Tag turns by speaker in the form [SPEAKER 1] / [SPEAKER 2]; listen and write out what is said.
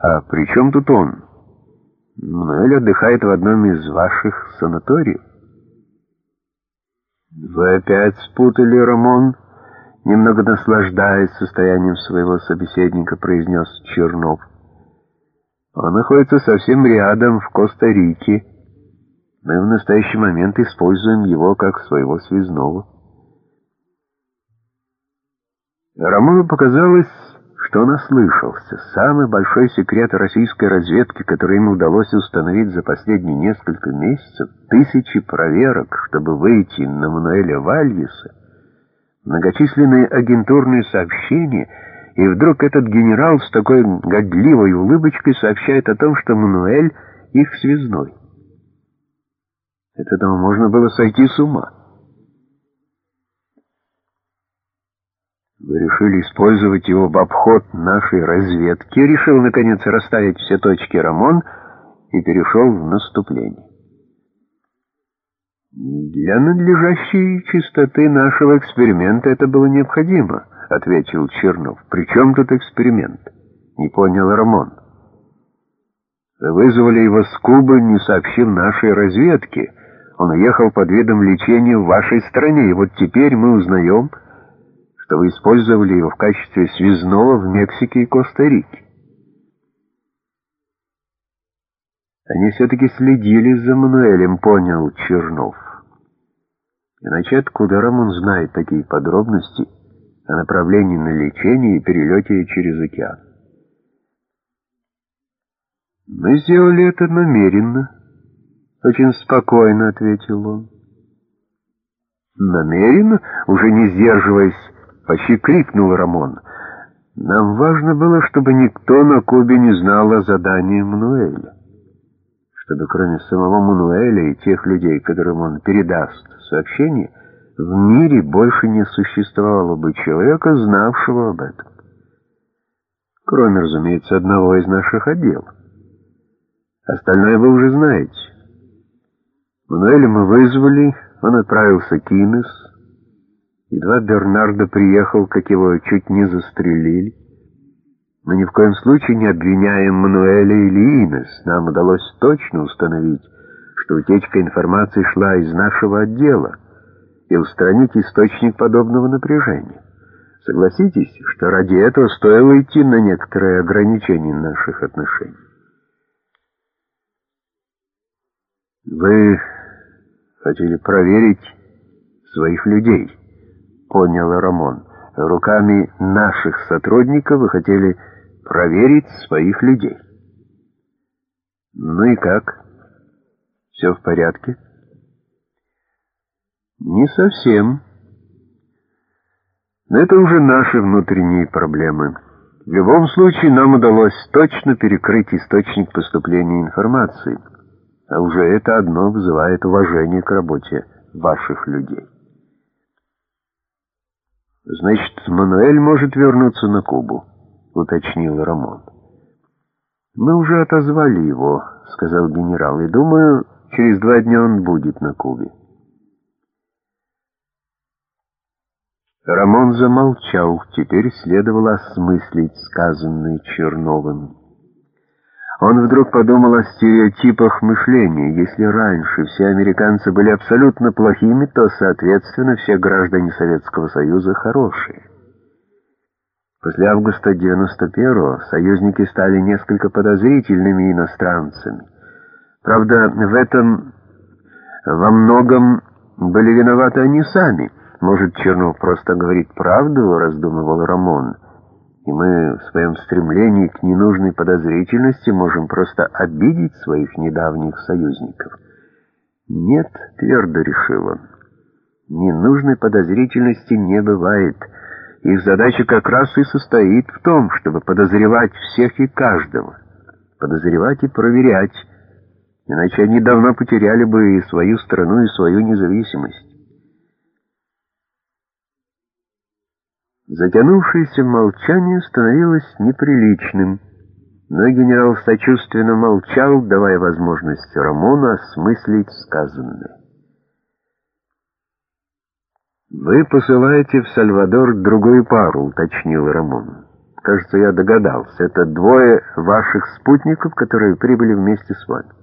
[SPEAKER 1] А при чем тут он? Мануэль отдыхает в одном из ваших санаториев. Вы опять спутали, Рамон? Немного наслаждаясь состоянием своего собеседника, произнес Чернов. Он находится совсем рядом, в Коста-Рике. Мы в настоящий момент используем его как своего связного. Рамону показалось, что он ослышался. Самый большой секрет российской разведки, который ему удалось установить за последние несколько месяцев, тысячи проверок, чтобы выйти на Мануэля Вальеса, многочисленные агентурные сообщения, и вдруг этот генерал с такой годливой улыбочкой сообщает о том, что Мануэль их связной. От этого можно было сойти с ума. Вы решили использовать его в обход нашей разведки, решил, наконец, расставить все точки Рамон и перешел в наступление. «Для надлежащей чистоты нашего эксперимента это было необходимо», — ответил Чернов. «При чем тут эксперимент?» — не понял Рамон. «Вы вызвали его с Кубы, не сообщив нашей разведке. Он уехал под видом лечения в вашей стране, и вот теперь мы узнаем...» что вы использовали его в качестве связного в Мексике и Коста-Рике. Они все-таки следили за Мануэлем, понял Чернов. Иначе откуда Рамон знает такие подробности о направлении на лечение и перелете через океан? «Мы сделали это намеренно», — очень спокойно ответил он. «Намеренно?» — уже не сдерживаясь, Почти крикнул Рамон. Нам важно было, чтобы никто на Кубе не знал о задании Мануэля. Чтобы кроме самого Мануэля и тех людей, которым он передаст сообщение, в мире больше не существовало бы человека, знавшего об этом. Кроме, разумеется, одного из наших отделов. Остальное вы уже знаете. Мануэля мы вызвали, он отправился к Инес, Едва Бернардо приехал, как его чуть не застрелили. Мы ни в коем случае не обвиняем Мануэля или Инес. Нам удалось точно установить, что утечка информации шла из нашего отдела и устранить источник подобного напряжения. Согласитесь, что ради этого стоило идти на некоторые ограничения наших отношений. Вы хотели проверить своих людей понял Рамон. Руками наших сотрудников вы хотели проверить своих людей. Ну и как? Все в порядке? Не совсем. Но это уже наши внутренние проблемы. В любом случае нам удалось точно перекрыть источник поступления информации, а уже это одно вызывает уважение к работе ваших людей. «Значит, Мануэль может вернуться на Кубу», — уточнил Рамон. «Мы уже отозвали его», — сказал генерал, — «и думаю, через два дня он будет на Кубе». Рамон замолчал, теперь следовало осмыслить сказанное Черновым. Он вдруг подумал о стереотипах мышления. Если раньше все американцы были абсолютно плохими, то, соответственно, все граждане Советского Союза хорошие. После августа 91-го союзники стали несколько подозрительными иностранцами. Правда, в этом во многом были виноваты они сами. Может, Чернов просто говорит правду, раздумывал Рамон и мы в своем стремлении к ненужной подозрительности можем просто обидеть своих недавних союзников. Нет, твердо решил он, ненужной подозрительности не бывает. Их задача как раз и состоит в том, чтобы подозревать всех и каждого, подозревать и проверять, иначе они давно потеряли бы и свою страну, и свою независимость. Затянувшееся молчание становилось неприличным, но генерал сочувственно молчал, давая возможность Рамону осмыслить сказанное. «Вы посылаете в Сальвадор другую пару», — уточнил Рамон. Кажется, я догадался. Это двое ваших спутников, которые прибыли вместе с вами.